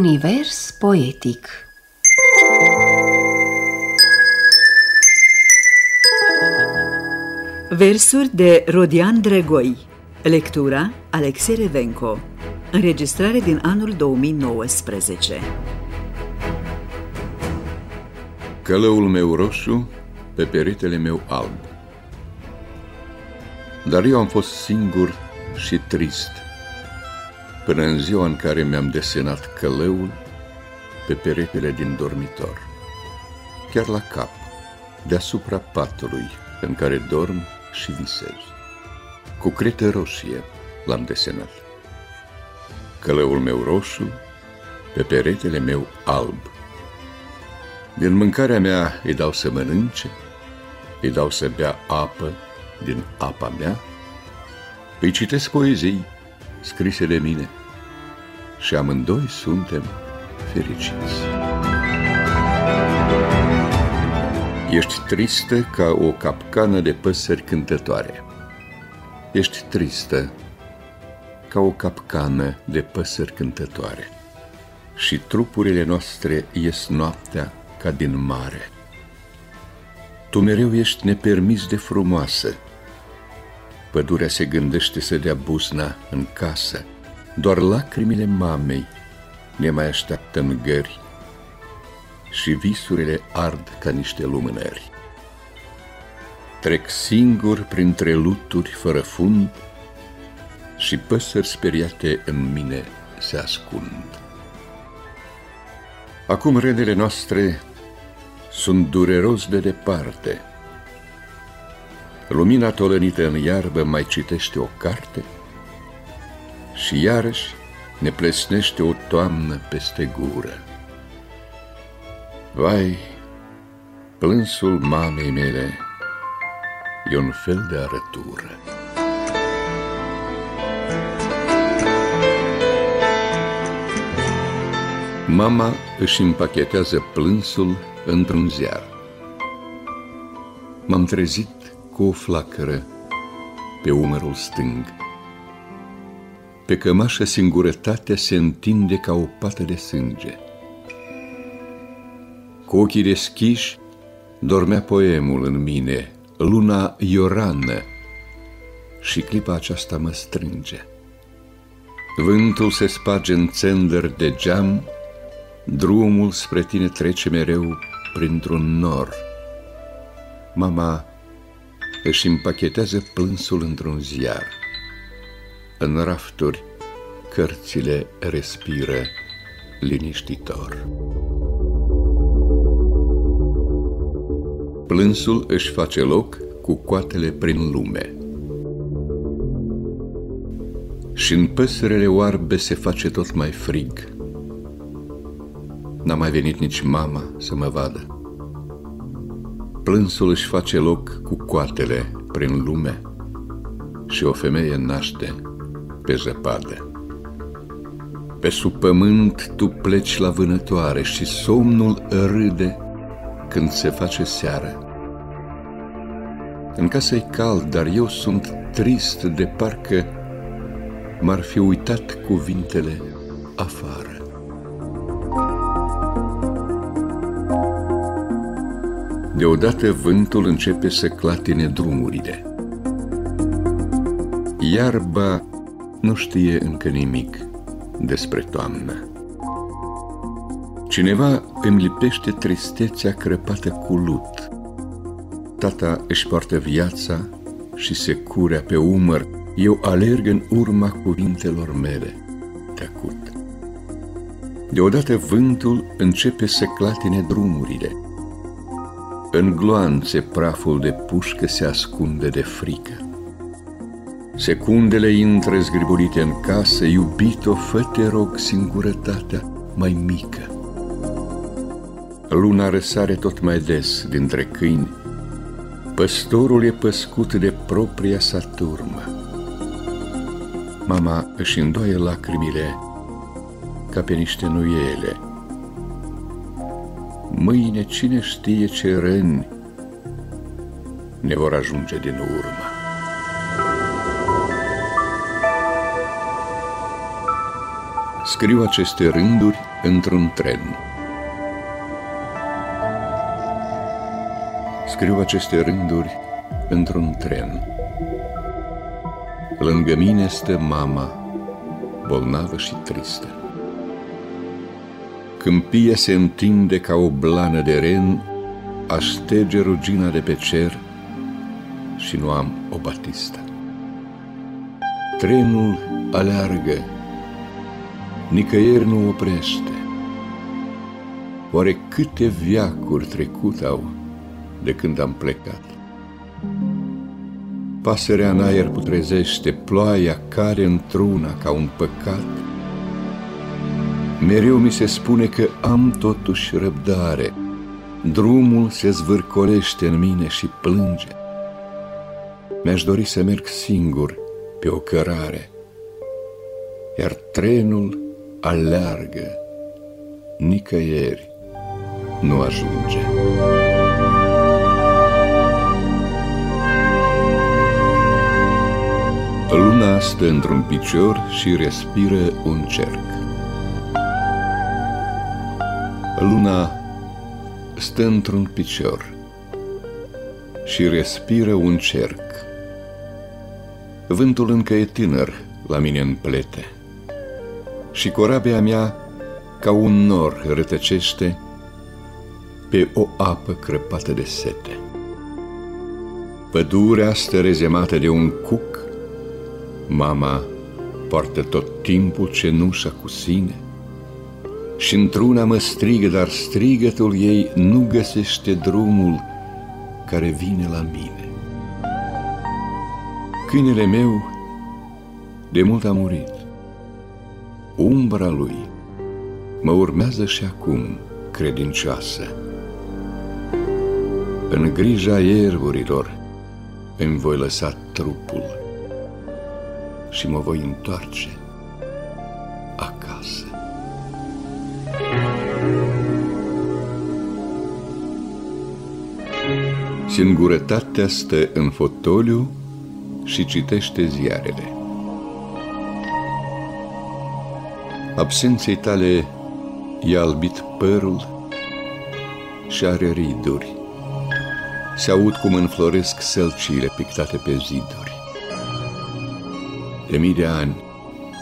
Univers poetic. Versuri de Rodian Dregoi. Lectura Alexei Revenco. Înregistrare din anul 2019 Călăul meu roșu pe peretele meu alb. Dar eu am fost singur și trist până în ziua în care mi-am desenat călăul pe peretele din dormitor, chiar la cap, deasupra patului în care dorm și visez. Cu cretă roșie l-am desenat. Călăul meu roșu pe peretele meu alb. Din mâncarea mea îi dau să mănânce, îi dau să bea apă din apa mea, îi citesc poezii scrise de mine și amândoi suntem fericiți. Ești tristă ca o capcană de păsări cântătoare. Ești tristă ca o capcană de păsări cântătoare. Și trupurile noastre ies noaptea ca din mare. Tu mereu ești nepermis de frumoasă. Pădurea se gândește să dea buzna în casă, doar lacrimile mamei ne mai așteaptă în gări și visurile ard ca niște lumânări. Trec singur printre luturi fără fund și păsări speriate în mine se ascund. Acum renele noastre sunt dureros de departe. Lumina tolănită în iarbă mai citește o carte și iarăși ne plesnește o toamnă peste gură. Vai, plânsul mamei mele e un fel de arătură. Mama își împachetează plânsul într-un ziar. M-am trezit cu o flacără pe umărul stâng. Pe cămașă singurătatea se întinde ca o pată de sânge. Cu ochii deschiși dormea poemul în mine, luna Iorană, și clipa aceasta mă strânge. Vântul se sparge în țender de geam, drumul spre tine trece mereu printr-un nor. Mama își împachetează plânsul într-un ziar. În rafturi, cărțile respiră liniștitor. Plânsul își face loc cu coatele prin lume. Și în păsările oarbe se face tot mai frig. N-a mai venit nici mama să mă vadă. Plânsul își face loc cu coatele prin lume și o femeie naște pe zăpadă. Pe sub pământ tu pleci la vânătoare și somnul râde când se face seară. În casă e cald, dar eu sunt trist de parcă m-ar fi uitat cuvintele afară. Deodată vântul începe să clatine drumurile. Iarba nu știe încă nimic despre toamnă. Cineva îmi lipește tristețea crăpată cu lut. Tata își poartă viața și se curea pe umăr. Eu alerg în urma cuvintelor mele, tăcut. Deodată vântul începe să clatine drumurile. În gloanțe praful de pușcă se ascunde de frică. Secundele intră zgriburite în casă, iubito, fă te rog singurătatea mai mică. Luna răsare tot mai des dintre câini, păstorul e păscut de propria sa turmă. Mama își îndoaie lacrimile ca pe niște nuiele. Mâine cine știe ce răni ne vor ajunge din urmă. Scriu aceste rânduri într-un tren. Scriu aceste rânduri într-un tren. Lângă mine stă mama, bolnavă și tristă. Câmpia se întinde ca o blană de ren, aștege rugina de pe cer și nu am o batistă. Trenul aleargă, nicăieri nu oprește. Oare câte viacuri trecut au de când am plecat? Pasărea în aer putrezește, ploaia care într-una ca un păcat. Mereu mi se spune că am totuși răbdare, drumul se zvârcolește în mine și plânge. Mi-aș dori să merg singur pe o cărare, iar trenul aleargă, nicăieri nu ajunge. Luna stă într-un picior și respiră un cerc. Luna stă într-un picior și respiră un cerc. Vântul încă e tânăr la mine în plete și corabia mea ca un nor rătăcește pe o apă crăpată de sete. Pădurea stă rezemată de un cuc, mama poartă tot timpul cenușa cu sine și într-una mă strigă, dar strigătul ei nu găsește drumul care vine la mine. Câinele meu de mult a murit. Umbra lui mă urmează și acum credincioasă. În grija ierburilor îmi voi lăsa trupul și mă voi întoarce acasă. Singurătatea stă în fotoliu și citește ziarele. Absenței tale i-a albit părul și are riduri. Se aud cum înfloresc sălciile pictate pe ziduri. De mii de ani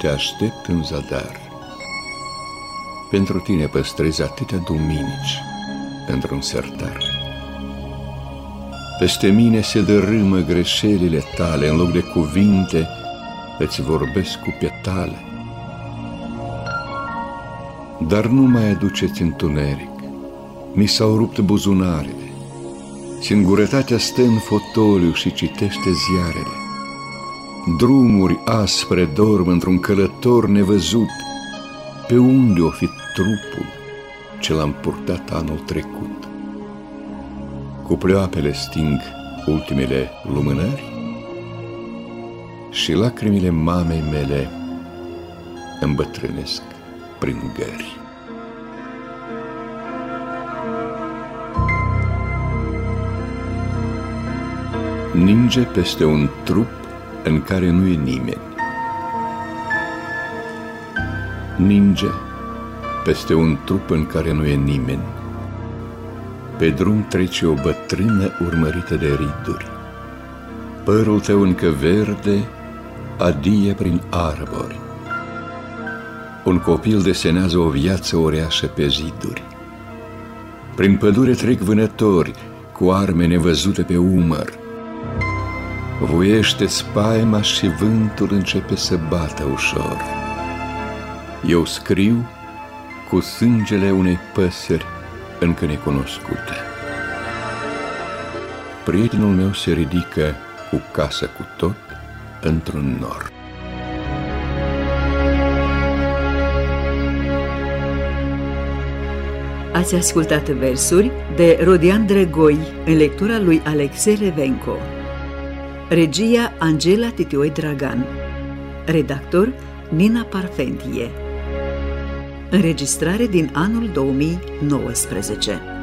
te aștept în zadar. Pentru tine păstrezi atâtea duminici într-un sertar. Peste mine se dărâmă greșelile tale, în loc de cuvinte îți vorbesc cu petale. Dar nu mai aduceți întuneric, mi s-au rupt buzunarele. Singurătatea stă în fotoliu și citește ziarele. Drumuri aspre dorm într-un călător nevăzut. Pe unde o fi trupul ce l-am purtat anul trecut? Cu pleoapele sting ultimele lumânări și lacrimile mamei mele îmbătrânesc prin gări. Ninge peste un trup în care nu e nimeni. Ninge peste un trup în care nu e nimeni pe drum trece o bătrână urmărită de riduri. Părul tău încă verde adie prin arbori. Un copil desenează o viață oreașă pe ziduri. Prin pădure trec vânători cu arme nevăzute pe umăr. Voiește spaima și vântul începe să bată ușor. Eu scriu cu sângele unei păsări încă necunoscute. Prietenul meu se ridică cu casă cu tot într-un nor. Ați ascultat versuri de Rodian Dregoi în lectura lui Alexei Revenco. Regia Angela Titioi Dragan. Redactor Nina Parfentie. Înregistrare din anul 2019.